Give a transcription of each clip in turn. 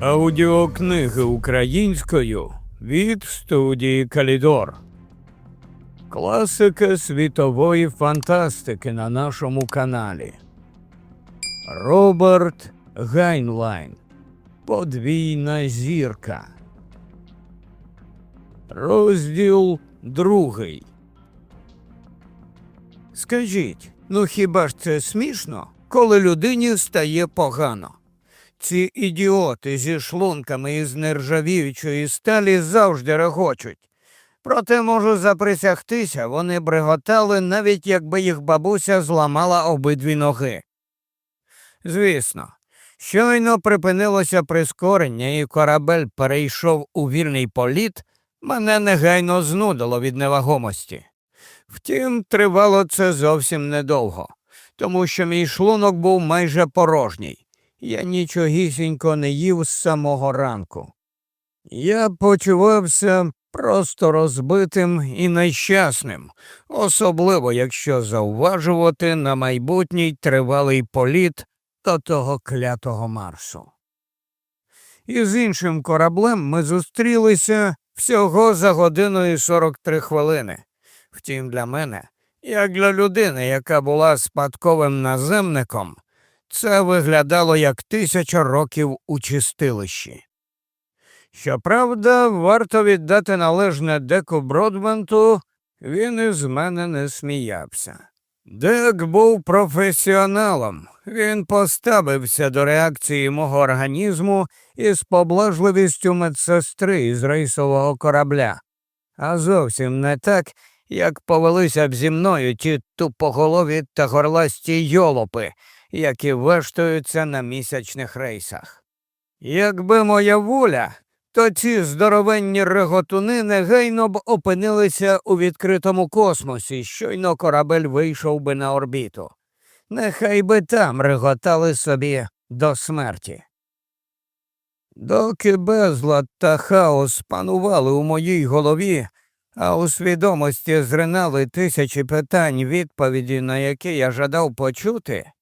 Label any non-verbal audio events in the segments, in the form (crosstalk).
Аудіокниги українською від студії Калідор. Класика світової фантастики на нашому каналі. Роберт Гайнлайн. Подвійна зірка. Розділ другий. Скажіть, ну хіба ж це смішно, коли людині стає погано? Ці ідіоти зі шлунками із нержавіючої сталі завжди регочуть. Проте можу заприсягтися, вони бриготали, навіть якби їх бабуся зламала обидві ноги. Звісно, щойно припинилося прискорення, і корабель перейшов у вільний політ, мене негайно знудило від невагомості. Втім, тривало це зовсім недовго, тому що мій шлунок був майже порожній. Я нічогісінько не їв з самого ранку. Я почувався просто розбитим і нещасним, особливо якщо зауважувати на майбутній тривалий політ до того клятого Марсу. І з іншим кораблем ми зустрілися всього за годину і 43 хвилини. Втім, для мене, як для людини, яка була спадковим наземником, це виглядало як тисяча років у чистилищі. Щоправда, варто віддати належне деку Бродменту, він із мене не сміявся. Дек був професіоналом, він поставився до реакції мого організму із поблажливістю медсестри із рейсового корабля, а зовсім не так, як повелися б зі мною ті тупоголові та горласті йолопи, які вештуються на місячних рейсах. Якби моя воля, то ці здоровенні реготуни негайно б опинилися у відкритому космосі, щойно корабель вийшов би на орбіту. Нехай би там реготали собі до смерті. Доки безлад та хаос панували у моїй голові, а у свідомості зринали тисячі питань, відповіді, на які я жадав почути,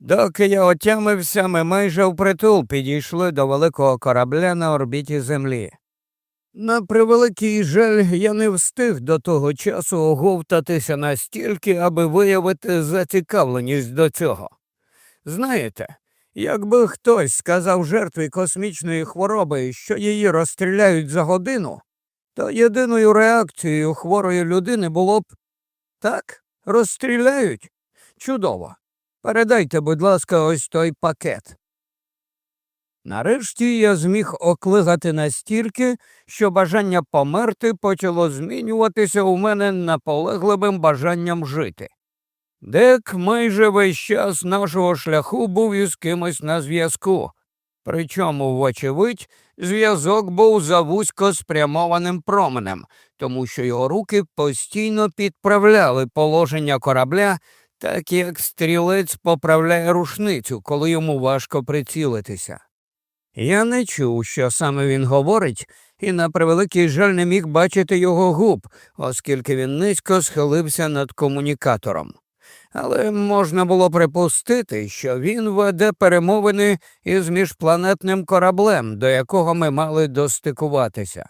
Доки я отямився, ми майже впритул підійшли до великого корабля на орбіті Землі. На превеликий жаль, я не встиг до того часу оговтатися настільки, аби виявити зацікавленість до цього. Знаєте, якби хтось сказав жертві космічної хвороби, що її розстріляють за годину, то єдиною реакцією хворої людини було б так, розстріляють? Чудово. Передайте, будь ласка, ось той пакет. Нарешті я зміг оклигати настільки, що бажання померти почало змінюватися у мене наполегливим бажанням жити. Дек майже весь час нашого шляху був із кимось на зв'язку, причому, вочевидь, зв'язок був за вузько спрямованим променем, тому що його руки постійно підправляли положення корабля так як стрілець поправляє рушницю, коли йому важко прицілитися. Я не чув, що саме він говорить, і на превеликий жаль не міг бачити його губ, оскільки він низько схилився над комунікатором. Але можна було припустити, що він веде перемовини із міжпланетним кораблем, до якого ми мали достикуватися.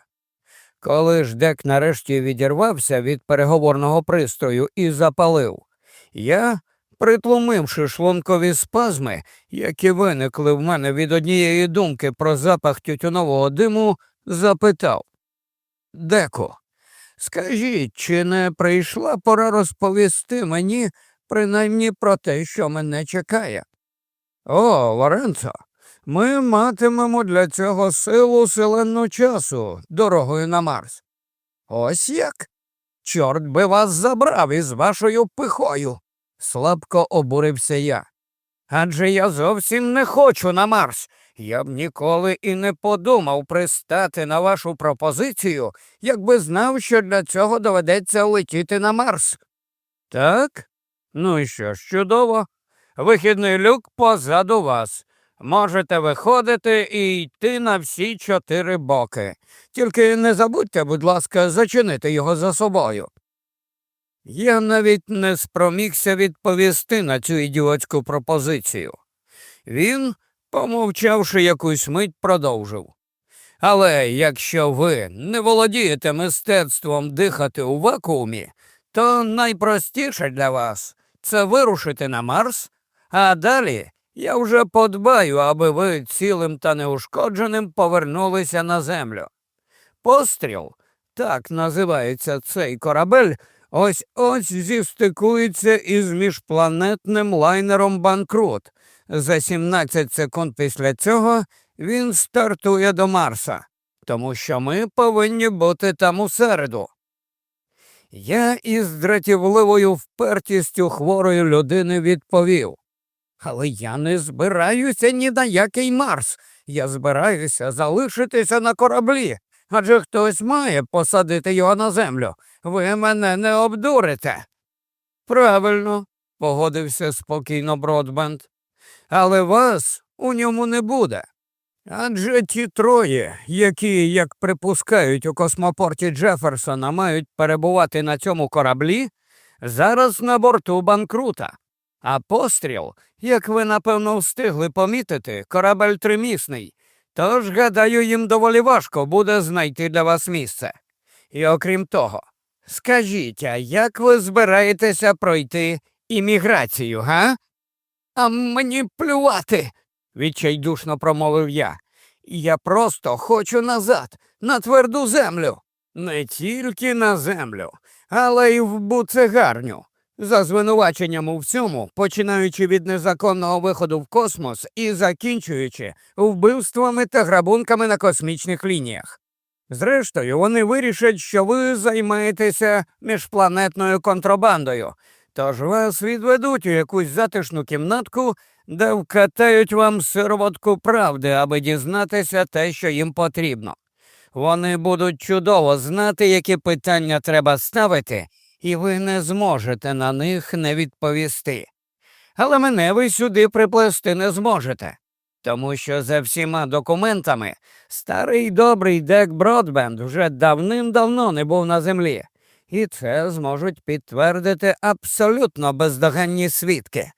Коли ж дек нарешті відірвався від переговорного пристрою і запалив, я, притлумивши шлункові спазми, які виникли в мене від однієї думки про запах тютюнового диму, запитав Деко, скажіть, чи не прийшла пора розповісти мені принаймні про те, що мене чекає? О, Лоренцо, ми матимемо для цього силу селенну часу дорогою на Марс. Ось як? Чорт би вас забрав із вашою пихою, слабко обурився я. Адже я зовсім не хочу на Марс. Я б ніколи і не подумав пристати на вашу пропозицію, якби знав, що для цього доведеться летіти на Марс. Так? Ну і що ж, чудово. Вихідний люк позаду вас. Можете виходити і йти на всі чотири боки. Тільки не забудьте, будь ласка, зачинити його за собою. Я навіть не спромігся відповісти на цю ідіотську пропозицію. Він помовчавши якусь мить, продовжив. Але якщо ви не володієте мистецтвом дихати у вакуумі, то найпростіше для вас це вирушити на Марс, а далі я вже подбаю, аби ви цілим та неушкодженим повернулися на землю. Постріл, так називається цей корабель, ось ось зістикується із міжпланетним лайнером Банкрут. За 17 секунд після цього він стартує до Марса, тому що ми повинні бути там у середу. Я із дратівливою впертістю хворої людини відповів. Але я не збираюся ні на який Марс. Я збираюся залишитися на кораблі, адже хтось має посадити його на землю. Ви мене не обдурите. Правильно, погодився спокійно Бродбенд. Але вас у ньому не буде. Адже ті троє, які, як припускають у космопорті Джеферсона, мають перебувати на цьому кораблі, зараз на борту банкрута. А постріл, як ви напевно встигли помітити, корабель тримісний. Тож, гадаю, їм доволі важко буде знайти для вас місце. І окрім того, скажіть, а як ви збираєтеся пройти імміграцію, га? А мені плювати, відчайдушно промовив я. Я просто хочу назад, на тверду землю. Не тільки на землю, але й в буцегарню. За звинуваченням у всьому, починаючи від незаконного виходу в космос і закінчуючи вбивствами та грабунками на космічних лініях. Зрештою, вони вирішать, що ви займаєтеся міжпланетною контрабандою, тож вас відведуть у якусь затишну кімнатку, де вкатають вам сироватку правди, аби дізнатися те, що їм потрібно. Вони будуть чудово знати, які питання треба ставити, і ви не зможете на них не відповісти. Але мене ви сюди приплести не зможете, тому що за всіма документами старий добрий Дек Бродбенд вже давним-давно не був на землі, і це зможуть підтвердити абсолютно бездоганні свідки.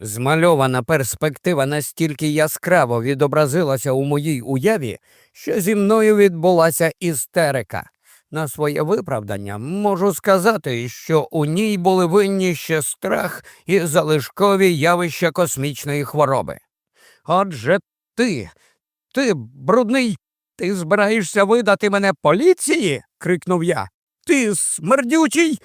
Змальована перспектива настільки яскраво відобразилася у моїй уяві, що зі мною відбулася істерика. На своє виправдання можу сказати, що у ній були винні ще страх і залишкові явища космічної хвороби. Отже ти, ти, брудний, ти збираєшся видати мене поліції? крикнув я. Ти смердючий.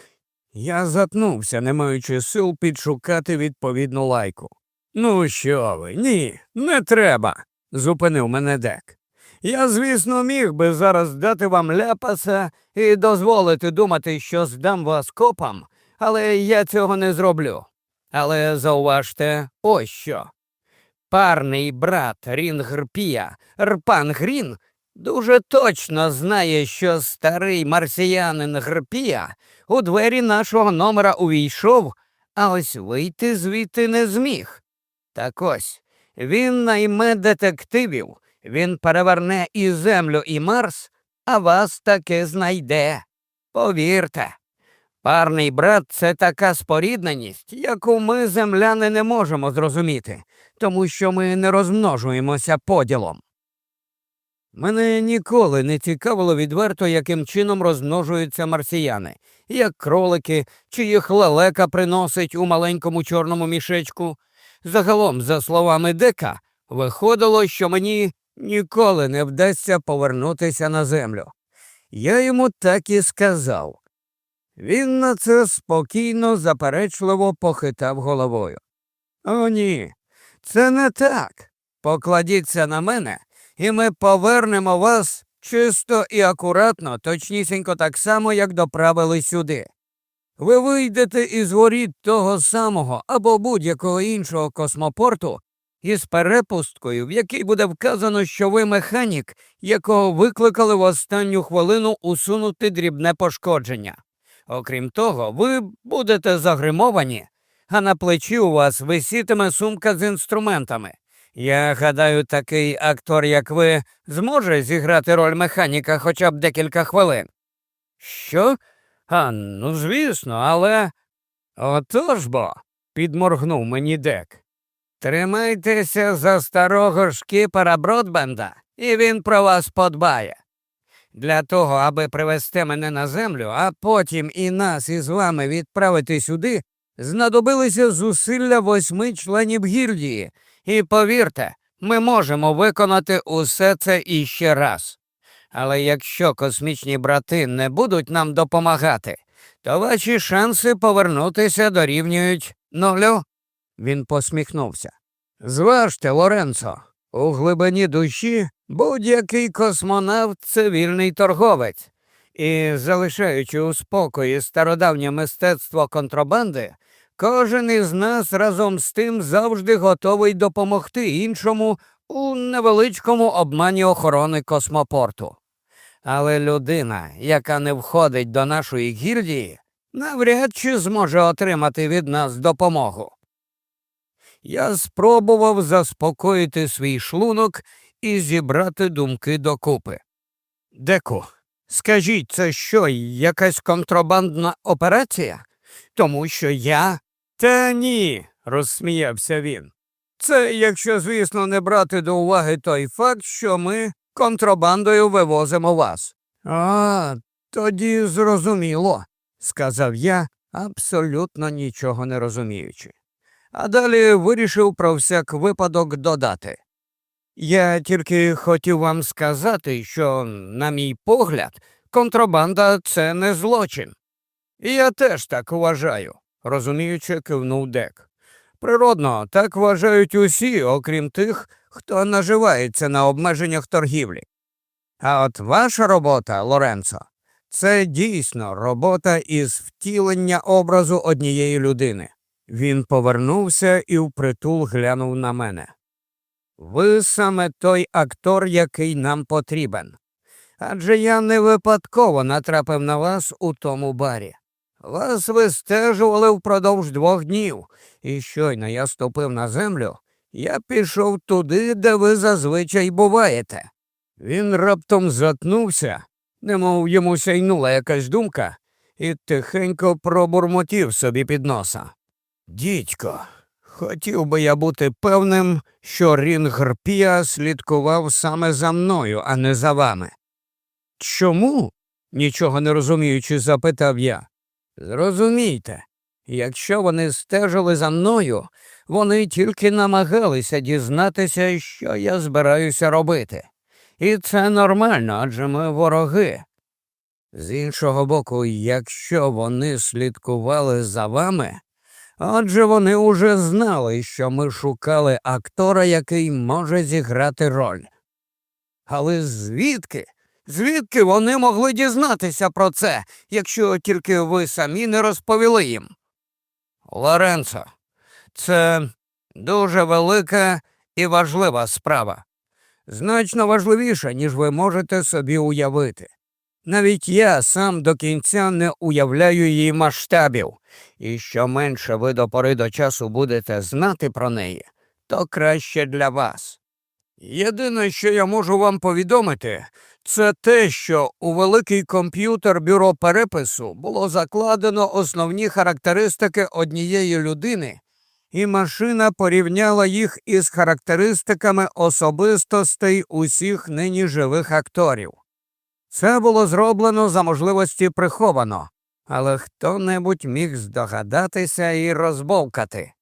Я затнувся, не маючи сил підшукати відповідну лайку. Ну, що ви? Ні, не треба, зупинив мене дек. Я, звісно, міг би зараз дати вам ляпаса і дозволити думати, що здам вас копам, але я цього не зроблю. Але зауважте ось що. Парний брат Рін Грпія, Рпан Грін, дуже точно знає, що старий марсіянин Грпія у двері нашого номера увійшов, а ось вийти звідти не зміг. Так ось він найме детективів. Він переверне і землю, і Марс, а вас таки знайде. Повірте, парний брат це така спорідненість, яку ми, земляни, не можемо зрозуміти, тому що ми не розмножуємося поділом. Мене ніколи не цікавило відверто, яким чином розмножуються марсіяни, як кролики, чи їх лелека приносить у маленькому чорному мішечку. Загалом, за словами Дека, виходило, що мені ніколи не вдасться повернутися на землю. Я йому так і сказав. Він на це спокійно, заперечливо похитав головою. О, ні, це не так. Покладіться на мене, і ми повернемо вас чисто і акуратно, точнісінько так само, як доправили сюди. Ви вийдете із воріт того самого або будь-якого іншого космопорту із перепусткою, в якій буде вказано, що ви механік, якого викликали в останню хвилину усунути дрібне пошкодження. Окрім того, ви будете загримовані, а на плечі у вас висітиме сумка з інструментами. Я гадаю, такий актор, як ви, зможе зіграти роль механіка хоча б декілька хвилин. Що? А, ну, звісно, але. Отож бо, підморгнув мені дек. Тримайтеся за старого шкіпера Бродбенда, і він про вас подбає. Для того, аби привезти мене на землю, а потім і нас із вами відправити сюди, знадобилися зусилля восьми членів гільдії, і повірте, ми можемо виконати усе це іще раз. Але якщо космічні брати не будуть нам допомагати, то ваші шанси повернутися дорівнюють нулю. Він посміхнувся. Зважте, Лоренцо, у глибині душі будь-який космонавт це вільний торговець, і, залишаючи у спокої стародавнє мистецтво контрабанди, кожен із нас разом з тим завжди готовий допомогти іншому у невеличкому обмані охорони космопорту. Але людина, яка не входить до нашої гільдії, навряд чи зможе отримати від нас допомогу. Я спробував заспокоїти свій шлунок і зібрати думки докупи. Деку, скажіть, це що, якась контрабандна операція? Тому що я. Та ні, розсміявся він. Це, якщо, звісно, не брати до уваги той факт, що ми контрабандою вивозимо вас. А, тоді зрозуміло, сказав я, абсолютно нічого не розуміючи. А далі вирішив про всяк випадок додати. Я тільки хотів вам сказати, що, на мій погляд, контрабанда це не злочин. І я теж так вважаю, розуміючи, кивнув Дек. Природно, так вважають усі, окрім тих, хто наживається на обмеженнях торгівлі. А от ваша робота, Лоренцо, це дійсно робота із втілення образу однієї людини. Він повернувся і впритул глянув на мене. Ви саме той актор, який нам потрібен. Адже я не випадково натрапив на вас у тому барі. Вас вистежували впродовж двох днів, і щойно я ступив на землю, я пішов туди, де ви зазвичай буваєте. Він раптом затнувся, немов йому сяйнула якась думка, і тихенько пробурмотів собі під носа. Дідько, хотів би я бути певним, що Рінг Піа слідкував саме за мною, а не за вами. Чому? нічого не розуміючи, запитав я. Зрозумійте, якщо вони стежили за мною, вони тільки намагалися дізнатися, що я збираюся робити. І це нормально, адже ми вороги. З іншого боку, якщо вони слідкували за вами, отже вони уже знали, що ми шукали актора, який може зіграти роль. Але звідки? Звідки вони могли дізнатися про це, якщо тільки ви самі не розповіли їм? Лоренцо, це дуже велика і важлива справа, значно важливіша, ніж ви можете собі уявити. Навіть я сам до кінця не уявляю її масштабів, і що менше ви до пори до часу будете знати про неї, то краще для вас. Єдине, що я можу вам повідомити, це те, що у великий комп'ютер бюро перепису було закладено основні характеристики однієї людини, і машина порівняла їх із характеристиками особистостей усіх нині живих акторів. Це було зроблено за можливості приховано, але хто небудь міг здогадатися і розбовкати.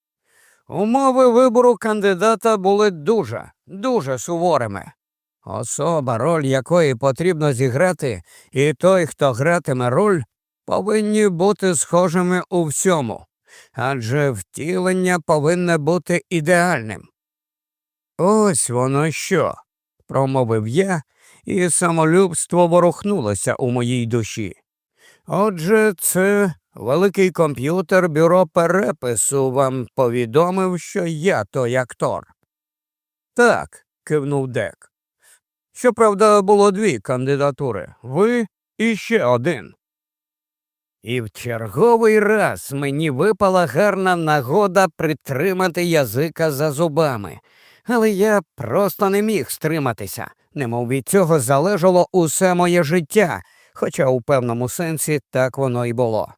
Умови вибору кандидата були дуже, дуже суворими. Особа, роль якої потрібно зіграти, і той, хто гратиме роль, повинні бути схожими у всьому, адже втілення повинне бути ідеальним. Ось воно що, промовив я, і самолюбство ворухнулося у моїй душі. Отже, це великий комп'ютер бюро перепису вам повідомив, що я той актор. Так, кивнув Дек. Щоправда, було дві кандидатури ви і ще один. І в черговий раз мені випала гарна нагода притримати язика за зубами, але я просто не міг стриматися, немов від цього залежало усе моє життя, хоча у певному сенсі так воно й було.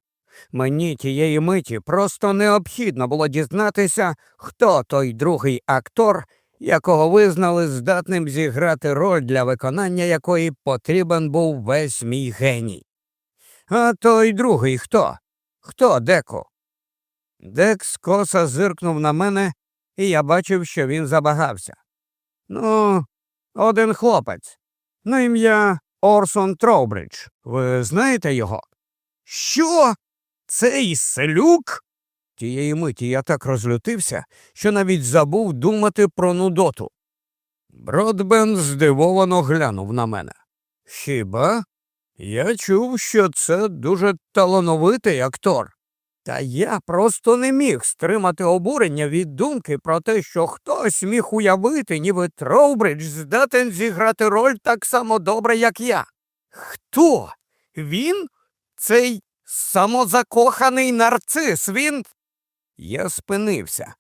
Мені тієї миті просто необхідно було дізнатися, хто той другий актор, якого визнали здатним зіграти роль, для виконання якої потрібен був весь мій геній. А той другий хто? Хто, Деку? Дек скоса зиркнув на мене, і я бачив, що він забагався. Ну, один хлопець. На ім'я Орсон Троубридж. Ви знаєте його? Що? Цей селюк? Тієї миті я так розлютився, що навіть забув думати про нудоту. Бродбен здивовано глянув на мене. Хіба? Я чув, що це дуже талановитий актор. Та я просто не міг стримати обурення від думки про те, що хтось міг уявити, ніби Троубридж здатен зіграти роль так само добре, як я. Хто? Він? Цей самозакоханий нарцис, він. Я спинився.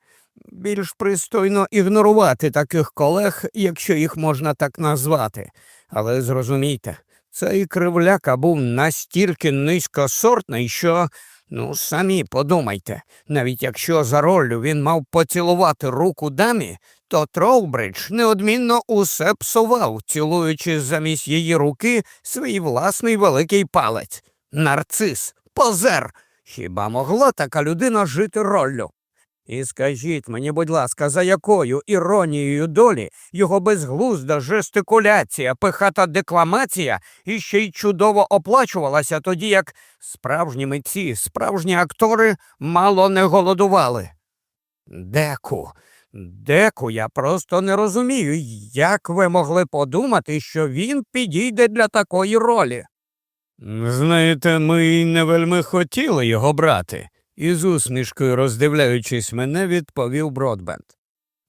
Більш пристойно ігнорувати таких колег, якщо їх можна так назвати. Але зрозумійте, цей кривляка був настільки низькосортний, що, ну, самі подумайте, навіть якщо за роллю він мав поцілувати руку дамі, то Троубридж неодмінно усе псував, цілуючи замість її руки свій власний великий палець. Нарцис, позер. Хіба могла така людина жити роллю? І скажіть мені, будь ласка, за якою іронією долі його безглузда жестикуляція, пихата декламація і ще й чудово оплачувалася, тоді як справжні митці, справжні актори мало не голодували. Деку, деку, я просто не розумію, як ви могли подумати, що він підійде для такої ролі. Знаєте, ми й не вельми хотіли його брати, із усмішкою роздивляючись мене, відповів Бродбенд.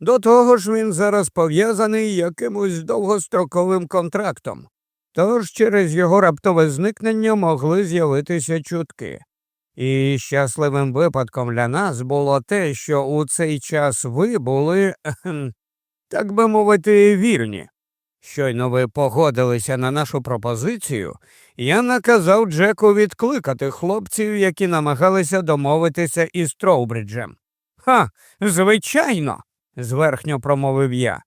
До того ж він зараз пов'язаний якимось довгостроковим контрактом, тож через його раптове зникнення могли з'явитися чутки. І щасливим випадком для нас було те, що у цей час ви були, (clears throat) так би мовити, вільні. Щойно ви погодилися на нашу пропозицію, я наказав Джеку відкликати хлопців, які намагалися домовитися із Троубриджем. Ха, звичайно, зверхньо промовив я.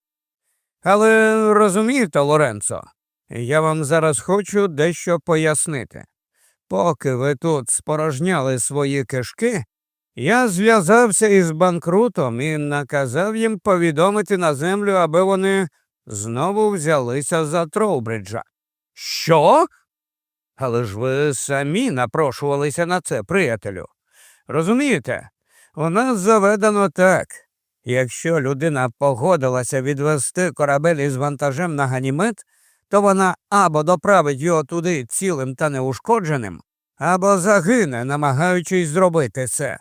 Але розумієте, Лоренцо, я вам зараз хочу дещо пояснити. Поки ви тут спорожняли свої кишки, я зв'язався із банкрутом і наказав їм повідомити на землю, аби вони знову взялися за Троубриджа. Що? Але ж ви самі напрошувалися на це, приятелю. Розумієте, у нас заведено так. Якщо людина погодилася відвести корабель із вантажем на ганімет, то вона або доправить його туди цілим та неушкодженим, або загине, намагаючись зробити це.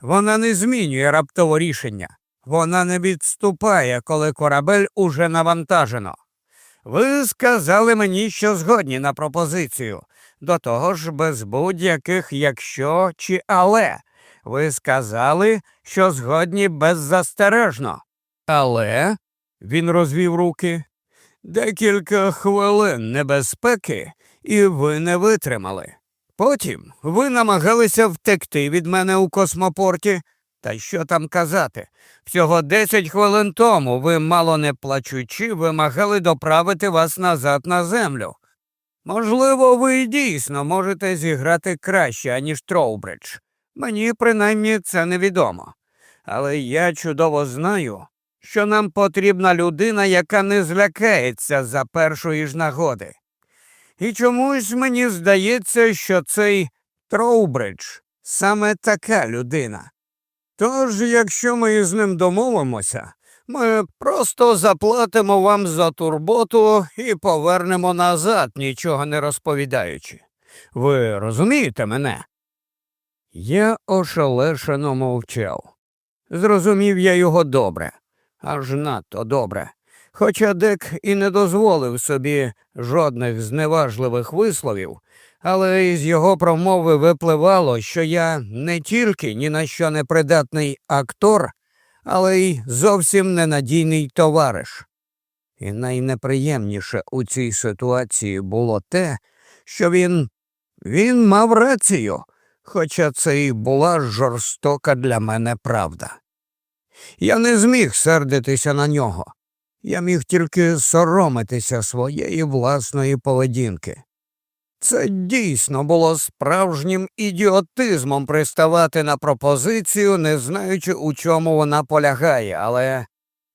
Вона не змінює раптово рішення, вона не відступає, коли корабель уже навантажено. Ви сказали мені, що згодні на пропозицію, до того ж без будь-яких якщо чи але. Ви сказали, що згодні беззастережно. Але, він розвів руки, декілька хвилин небезпеки, і ви не витримали. Потім ви намагалися втекти від мене у космопорті. Та що там казати? Всього десять хвилин тому ви, мало не плачучи, вимагали доправити вас назад на землю. Можливо, ви дійсно можете зіграти краще, аніж Троубридж. Мені принаймні це невідомо. Але я чудово знаю, що нам потрібна людина, яка не злякається за першої ж нагоди. І чомусь мені здається, що цей Троубридж саме така людина. Тож, якщо ми з ним домовимося, ми просто заплатимо вам за турботу і повернемо назад, нічого не розповідаючи. Ви розумієте мене? Я ошелешено мовчав. Зрозумів я його добре, аж надто добре. Хоча Дек і не дозволив собі жодних зневажливих висловів, але із його промови випливало, що я не тільки ні на що не придатний актор, але й зовсім ненадійний товариш. І найнеприємніше у цій ситуації було те, що він він мав рацію, хоча це і була жорстока для мене правда. Я не зміг сердитися на нього. Я міг тільки соромитися своєї власної поведінки. Це дійсно було справжнім ідіотизмом приставати на пропозицію, не знаючи, у чому вона полягає, але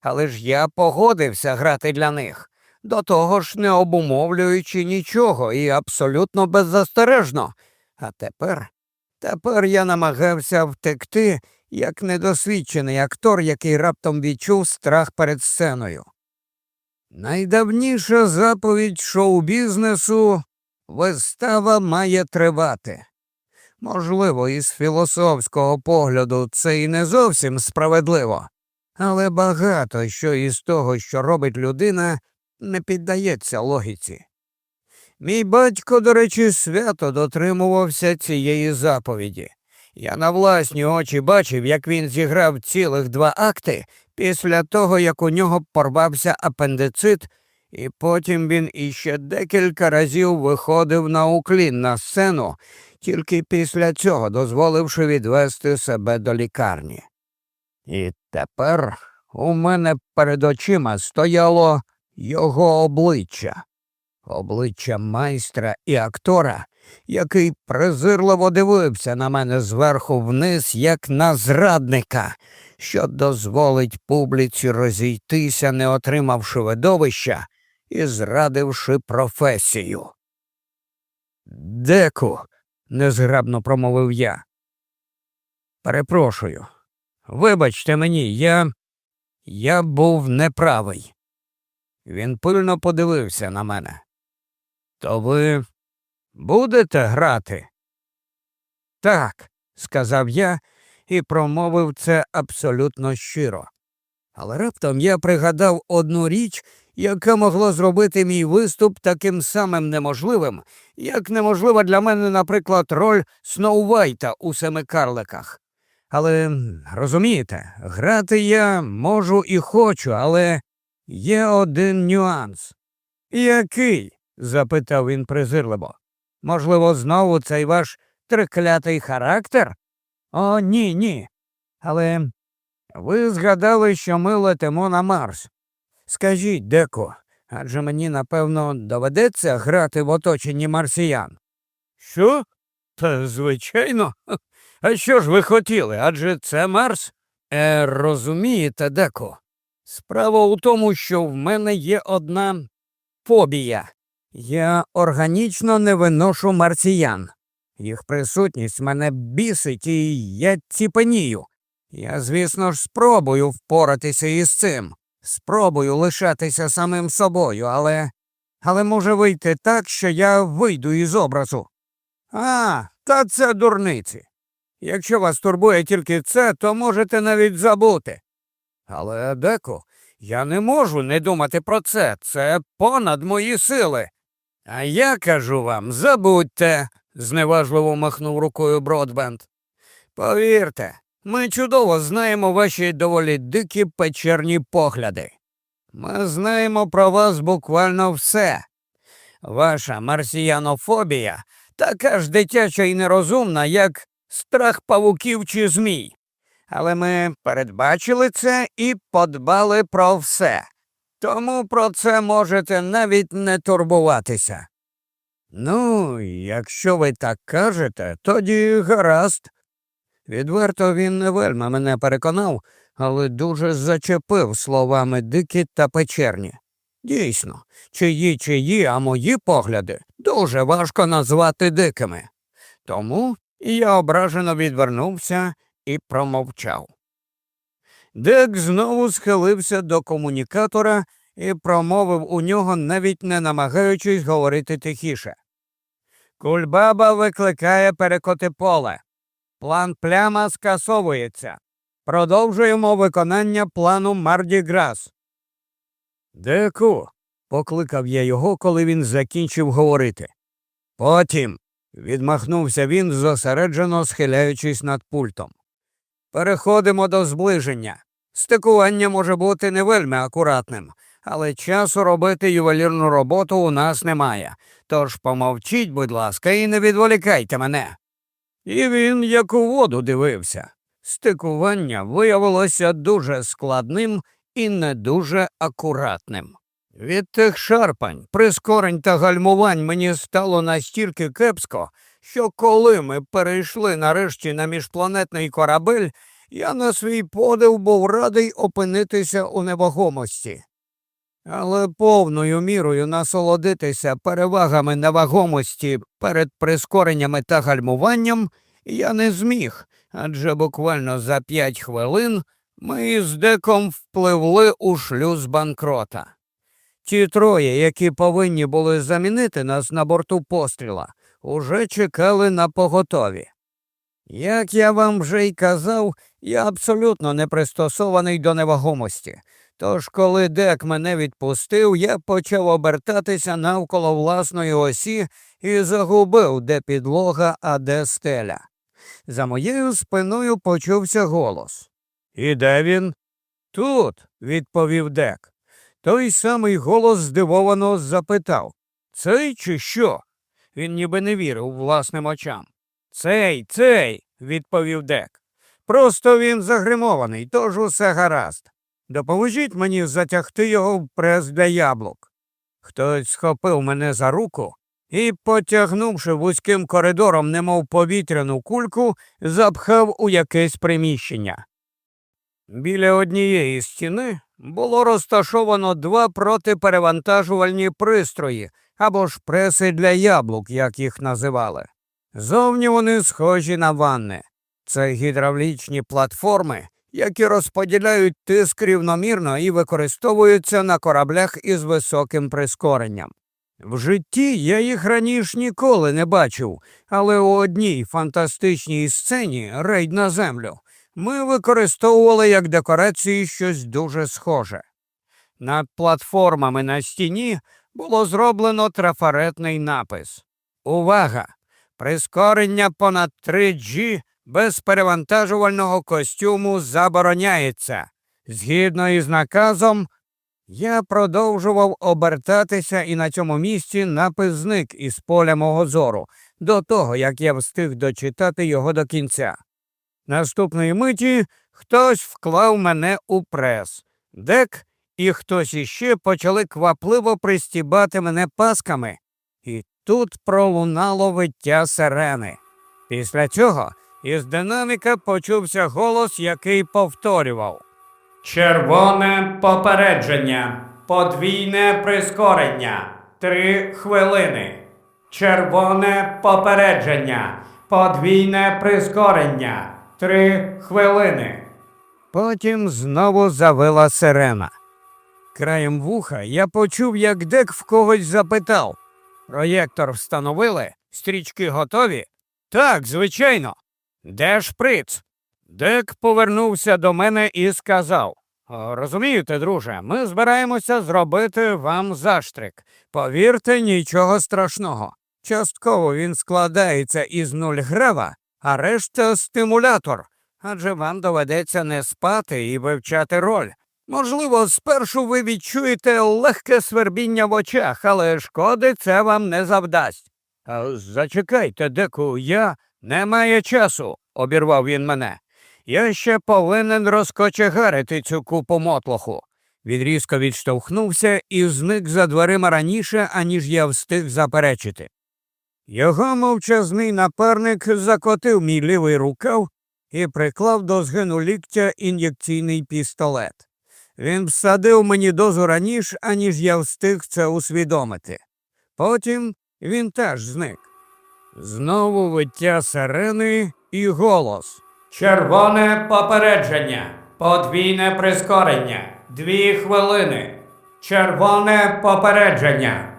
але ж я погодився грати для них, до того ж не обумовлюючи нічого і абсолютно беззастережно. А тепер, тепер я намагався втекти як недосвідчений актор, який раптом відчув страх перед сценою. Найдавніша заповідь шоу бізнесу вистава має тривати. Можливо, із філософського погляду це і не зовсім справедливо, але багато що із того, що робить людина, не піддається логіці. Мій батько, до речі, свято дотримувався цієї заповіді. Я на власні очі бачив, як він зіграв цілих два акти після того, як у нього порвався апендицит, і потім він іще декілька разів виходив на уклін на сцену, тільки після цього дозволивши відвести себе до лікарні. І тепер у мене перед очима стояло його обличчя, обличчя майстра і актора, який презирливо дивився на мене зверху вниз, як на зрадника, що дозволить публіці розійтися, не отримавши видовища і зрадивши професію. Деку, незграбно промовив я. Перепрошую. Вибачте мені, я. я був неправий. Він пильно подивився на мене. То ви будете грати? Так, сказав я і промовив це абсолютно щиро. Але раптом я пригадав одну річ, яка могла зробити мій виступ таким самим неможливим, як неможлива для мене, наприклад, роль Сноувайта у семи карликах. Але розумієте, грати я можу і хочу, але є один нюанс. Який? запитав він презирливо. Можливо, знову цей ваш триклятий характер? О, ні, ні. Але ви згадали, що ми летимо на Марс. Скажіть, деко, адже мені, напевно, доведеться грати в оточенні марсіян. Що? Та звичайно. А що ж ви хотіли? Адже це Марс? Е, Розумієте, деко? Справа у тому, що в мене є одна фобія. Я органічно не виношу марсіян. Їх присутність мене бісить, і я ціпенію. Я, звісно ж, спробую впоратися із цим. Спробую лишатися самим собою, але Але може вийти так, що я вийду із образу. А, та це дурниці. Якщо вас турбує тільки це, то можете навіть забути. Але, деко, я не можу не думати про це. Це понад мої сили. А я кажу вам, забудьте, зневажливо махнув рукою Бродбенд. Повірте, ми чудово знаємо ваші доволі дикі печерні погляди. Ми знаємо про вас буквально все. Ваша марсіянофобія така ж дитяча і нерозумна, як страх павуків чи змій. Але ми передбачили це і подбали про все. Тому про це можете навіть не турбуватися. Ну, якщо ви так кажете, тоді гаразд. Відверто він не вельми мене переконав, але дуже зачепив словами дикі та печерні. Дійсно, чиї чиї, а мої погляди дуже важко назвати дикими. Тому я ображено відвернувся і промовчав. Дек знову схилився до комунікатора і промовив у нього, навіть не намагаючись говорити тихіше. Кульбаба викликає перекоти поле. План пляма скасовується. Продовжуємо виконання плану Марді Грас. Деку. покликав я його, коли він закінчив говорити. Потім. відмахнувся він, зосереджено схиляючись над пультом. Переходимо до зближення. Стикування може бути не вельми акуратним, але часу робити ювелірну роботу у нас немає. Тож помовчіть, будь ласка, і не відволікайте мене. І він як у воду дивився. Стикування виявилося дуже складним і не дуже акуратним. Від тих шарпань, прискорень та гальмувань мені стало настільки кепсько, що коли ми перейшли нарешті на міжпланетний корабель, я на свій подив був радий опинитися у невагомості. Але повною мірою насолодитися перевагами невагомості перед прискореннями та гальмуванням я не зміг, адже буквально за п'ять хвилин ми з деком впливли у шлюз банкрота. Ті троє, які повинні були замінити нас на борту постріла, уже чекали на поготові. Як я вам вже й казав, я абсолютно не пристосований до невагомості. Тож, коли дек мене відпустив, я почав обертатися навколо власної осі і загубив, де підлога, а де стеля. За моєю спиною почувся голос. І де він? Тут, відповів дек. Той самий голос здивовано запитав Цей чи що? Він ніби не вірив власним очам. Цей, цей, відповів дек. Просто він загримований, тож усе гаразд. Допоможіть мені затягти його в прес для яблук. Хтось схопив мене за руку і, потягнувши вузьким коридором, немов повітряну кульку, запхав у якесь приміщення. Біля однієї стіни було розташовано два протиперевантажувальні пристрої або ж преси для яблук, як їх називали. Зовні вони схожі на ванни. Це гідравлічні платформи, які розподіляють тиск рівномірно і використовуються на кораблях із високим прискоренням. В житті я їх раніше ніколи не бачив, але у одній фантастичній сцені рейд на землю ми використовували як декорації щось дуже схоже. Над платформами на стіні було зроблено трафаретний напис Увага! Прискорення понад 3G без перевантажувального костюму забороняється. Згідно із наказом, я продовжував обертатися і на цьому місці напис зник із поля мого зору, до того як я встиг дочитати його до кінця. Наступної миті хтось вклав мене у прес. Дек і хтось іще почали квапливо пристібати мене пасками, і тут пролунало виття сирени. Після цього із динаміка почувся голос, який повторював Червоне попередження, подвійне прискорення, три хвилини. Червоне попередження, подвійне прискорення, три хвилини. Потім знову завила сирена. Краєм вуха я почув, як дек в когось запитав Проєктор встановили? Стрічки готові? Так, звичайно. Де ж приц? Дек повернувся до мене і сказав Розумієте, друже, ми збираємося зробити вам заштрик. Повірте, нічого страшного. Частково він складається із нуль грава, а решта стимулятор. Адже вам доведеться не спати і вивчати роль. Можливо, спершу ви відчуєте легке свербіння в очах, але шкоди це вам не завдасть. Зачекайте, деку, я немає часу, обірвав він мене. Я ще повинен розкочегарити цю купу мотлоху. Він різко відштовхнувся і зник за дверима раніше, аніж я встиг заперечити. Його мовчазний напарник закотив мій лівий рукав і приклав до згину ліктя ін'єкційний пістолет. Він всадив мені дозу раніше, аніж я встиг це усвідомити. Потім він теж зник. Знову виття сирени і голос. Червоне попередження, подвійне прискорення, дві хвилини. Червоне попередження.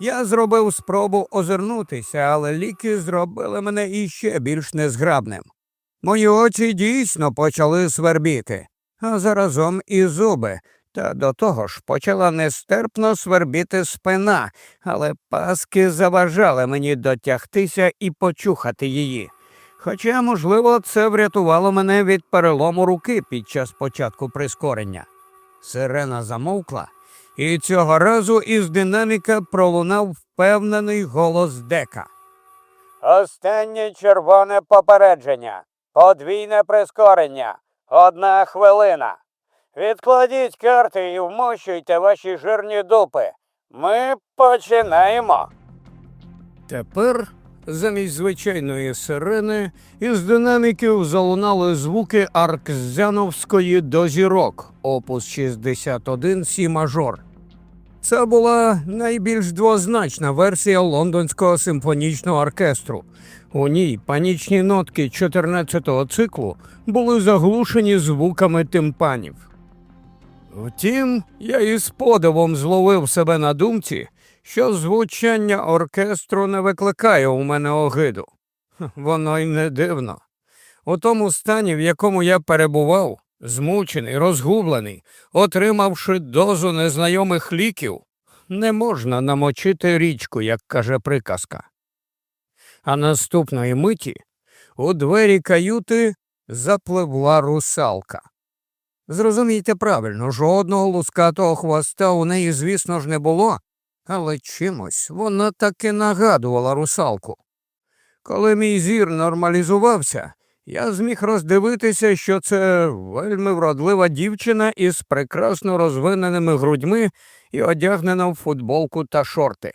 Я зробив спробу озирнутися, але ліки зробили мене іще більш незграбним. Мої очі дійсно почали свербіти, а заразом і зуби, та до того ж почала нестерпно свербіти спина, але паски заважали мені дотягтися і почухати її. Хоча, можливо, це врятувало мене від перелому руки під час початку прискорення. Сирена замовкла, і цього разу із динаміка пролунав впевнений голос дека. Останнє червоне попередження. Подвійне прискорення. Одна хвилина. Відкладіть карти і вмощуйте ваші жирні дупи. Ми починаємо. Тепер, замість звичайної сирени, із динаміків залунали звуки Аркзяновської до зірок, опус 61 Сі мажор. Це була найбільш двозначна версія лондонського симфонічного оркестру. У ній панічні нотки 14-го циклу були заглушені звуками тимпанів. Втім, я із подивом зловив себе на думці, що звучання оркестру не викликає у мене огиду. Воно й не дивно. У тому стані, в якому я перебував, змучений, розгублений, отримавши дозу незнайомих ліків, не можна намочити річку, як каже приказка. А наступної миті у двері каюти запливла русалка. Зрозумійте правильно, жодного лускатого хвоста у неї, звісно ж, не було, але чимось вона таки нагадувала русалку. Коли мій зір нормалізувався, я зміг роздивитися, що це вельми вродлива дівчина із прекрасно розвиненими грудьми і одягнена в футболку та шорти.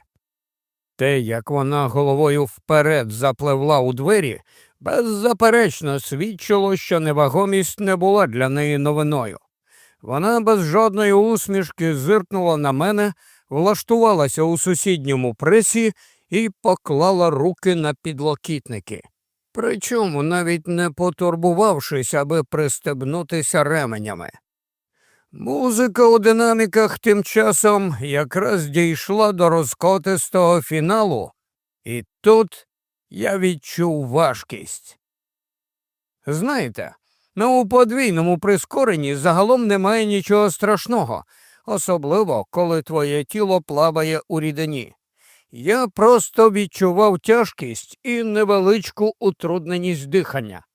Те, як вона головою вперед запливла у двері, беззаперечно свідчило, що невагомість не була для неї новиною. Вона без жодної усмішки зиркнула на мене, влаштувалася у сусідньому пресі і поклала руки на підлокітники. Причому навіть не потурбувавшись, аби пристебнутися ременями. Музика у динаміках тим часом якраз дійшла до розкотистого фіналу, і тут я відчув важкість. Знаєте, ну у подвійному прискоренні загалом немає нічого страшного, особливо коли твоє тіло плаває у рідині. Я просто відчував тяжкість і невеличку утрудненість дихання.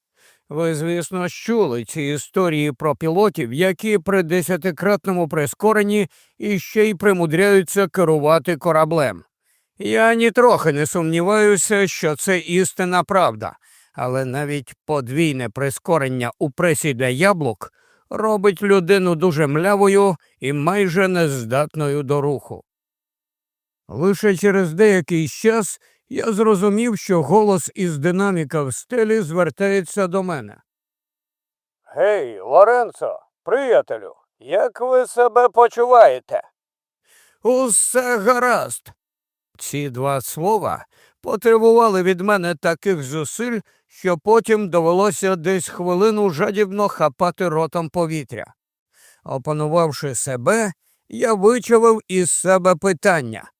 Ви, звісно, чули ці історії про пілотів, які при десятикратному прискоренні іще й примудряються керувати кораблем. Я нітрохи не сумніваюся, що це істинна правда, але навіть подвійне прискорення у пресі для яблук робить людину дуже млявою і майже нездатною до руху. Лише через деякий час я зрозумів, що голос із динаміка в стелі звертається до мене. Гей, Лоренцо, приятелю, як ви себе почуваєте? Усе гаразд. Ці два слова потребували від мене таких зусиль, що потім довелося десь хвилину жадібно хапати ротом повітря. Опанувавши себе, я вичавив із себе питання.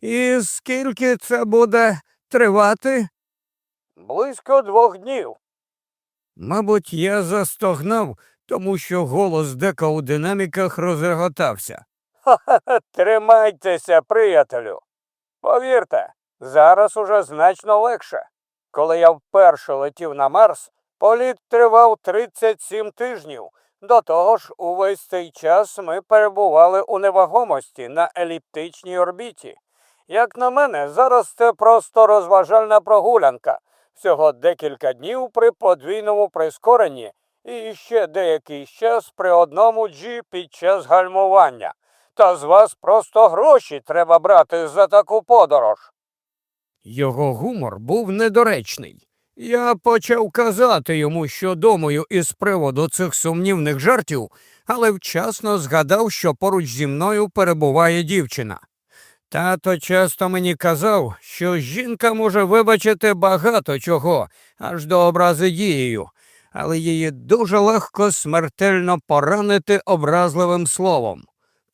І скільки це буде тривати? Близько двох днів. Мабуть, я застогнав, тому що голос дека у динаміках розреготався. Ха-ха, тримайтеся, приятелю. Повірте, зараз уже значно легше. Коли я вперше летів на Марс, політ тривав 37 тижнів. До того ж, увесь цей час ми перебували у невагомості на еліптичній орбіті. Як на мене, зараз це просто розважальна прогулянка, всього декілька днів при подвійному прискоренні і ще деякий час при одному G під час гальмування. Та з вас просто гроші треба брати за таку подорож. Його гумор був недоречний. Я почав казати йому, що думаю із приводу цих сумнівних жартів, але вчасно згадав, що поруч зі мною перебуває дівчина. Тато часто мені казав, що жінка може вибачити багато чого, аж до образи дією, але її дуже легко смертельно поранити образливим словом.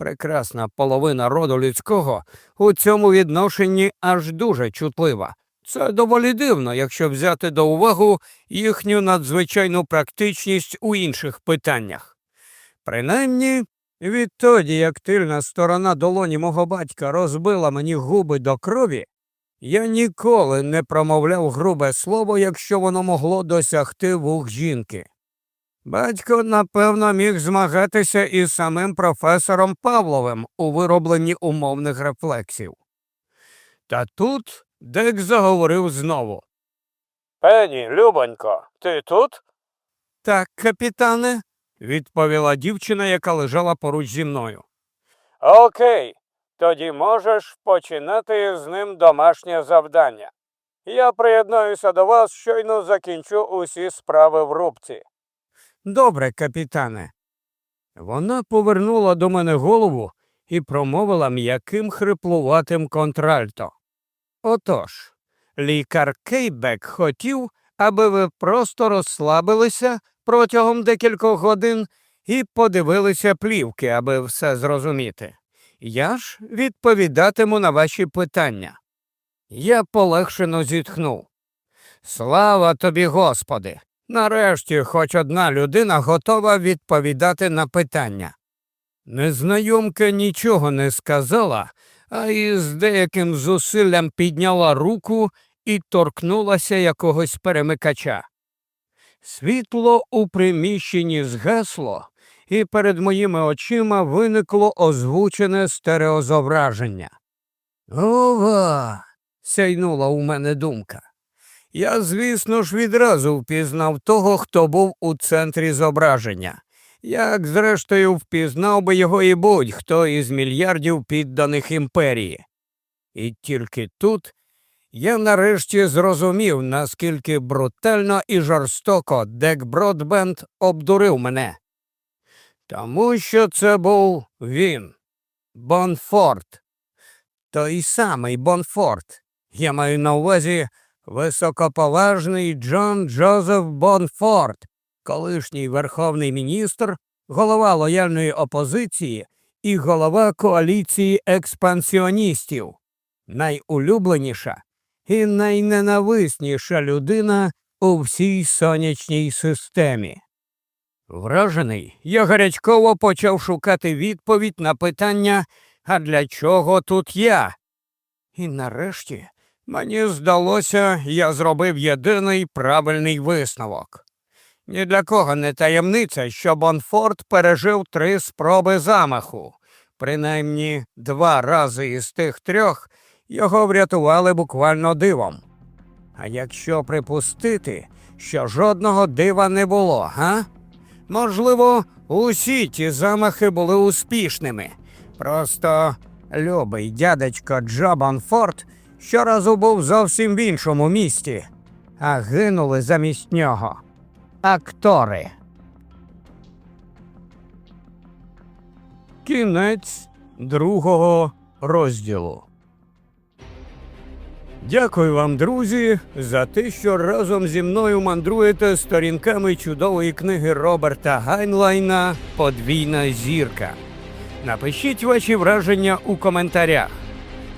Прекрасна половина роду людського у цьому відношенні аж дуже чутлива. Це доволі дивно, якщо взяти до уваги їхню надзвичайну практичність у інших питаннях. Принаймні, відтоді, як тильна сторона долоні мого батька розбила мені губи до крові, я ніколи не промовляв грубе слово, якщо воно могло досягти вух жінки. Батько, напевно, міг змагатися із самим професором Павловим у виробленні умовних рефлексів. Та тут Дек заговорив знову. Пені, Любонько, ти тут? Так, капітане, відповіла дівчина, яка лежала поруч зі мною. Окей, тоді можеш починати з ним домашнє завдання. Я приєднаюся до вас, щойно закінчу усі справи в рубці. Добре, капітане. Вона повернула до мене голову і промовила м'яким хриплуватим контральто. Отож, лікар Кейбек хотів, аби ви просто розслабилися протягом декількох годин і подивилися плівки, аби все зрозуміти. Я ж відповідатиму на ваші питання. Я полегшено зітхнув. Слава тобі, Господи! Нарешті хоч одна людина готова відповідати на питання. Незнайомка нічого не сказала, а із деяким зусиллям підняла руку і торкнулася якогось перемикача. Світло у приміщенні згасло, і перед моїми очима виникло озвучене стереозображення. Ова. сяйнула у мене думка. Я, звісно ж, відразу впізнав того, хто був у центрі зображення, як, зрештою, впізнав би його і будь-хто із мільярдів підданих імперії. І тільки тут я нарешті зрозумів, наскільки брутально і жорстоко Дек Бродбенд обдурив мене. Тому що це був він, Бонфорт. Той самий Бонфорт. Я маю на увазі високоповажний Джон Джозеф Бонфорт, колишній верховний міністр, голова лояльної опозиції і голова коаліції експансіоністів, найулюбленіша і найненависніша людина у всій сонячній системі. Вражений, я гарячково почав шукати відповідь на питання, а для чого тут я? І нарешті мені здалося, я зробив єдиний правильний висновок. Ні для кого не таємниця, що Бонфорд пережив три спроби замаху. Принаймні два рази із тих трьох його врятували буквально дивом. А якщо припустити, що жодного дива не було, га? Можливо, усі ті замахи були успішними. Просто любий дядечко Джо Бонфорд щоразу був зовсім в іншому місті, а гинули замість нього актори. Кінець другого розділу. Дякую вам, друзі, за те, що разом зі мною мандруєте сторінками чудової книги Роберта Гайнлайна Подвійна зірка. Напишіть ваші враження у коментарях.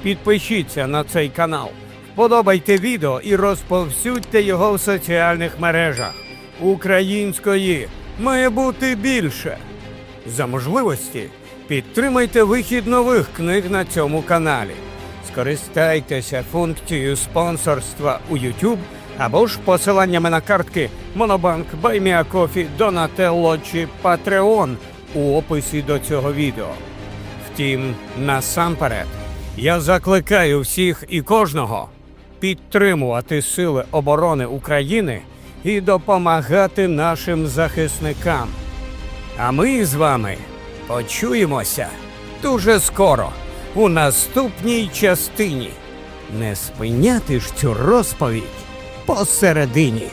Підпишіться на цей канал, вподобайте відео і розповсюдьте його в соціальних мережах. Української має бути більше. За можливості підтримайте вихід нових книг на цьому каналі. Скористайтеся функцією спонсорства у YouTube або ж посиланнями на картки Монобанк, Buy Me a Coffee, Донателло чи Patreon у описі до цього відео. Втім, насамперед, я закликаю всіх і кожного підтримувати Сили оборони України і допомагати нашим захисникам. А ми з вами почуємося дуже скоро у наступній частині. Не спиняти ж цю розповідь посередині.